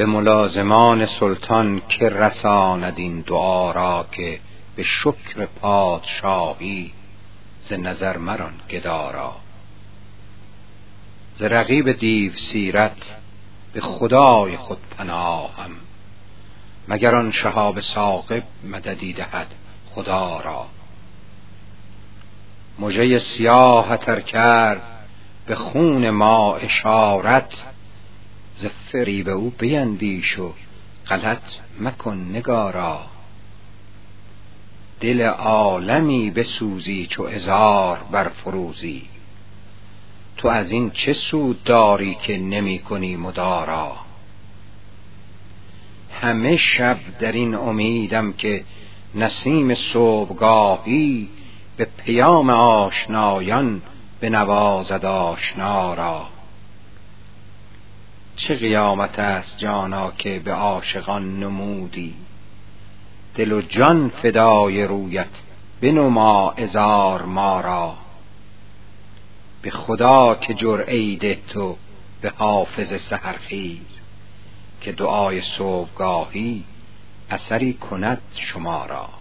به ملازمان سلطان که رساند این دعا را که به شکر پادشاهی ز نظر مران گدارا ز رقیب دیو سیرت به خدای خود پناهم مگر آن شهاب ساقب مددی دهد خدا را. مژه سیاه تر کرد به خون ما اشارت ز فریب او بیندیش و غلط مکن نگارا. دل عالمی بسوزی چو بر برفروزی. تو از این چه سود داری که نمی کنی مدارا؟ همه شب در این امیدم که نسیم صبحگاهی به پیام آشنایان به آشنا را. چه قیامت است جانا که به عاشقان نمودی؟ دل و جان فدای رویت بنما ازار ما را. به خدا که جرعه ده تو به حافظ سحرخیز که دعای صبحگاهی اثری کند شما را.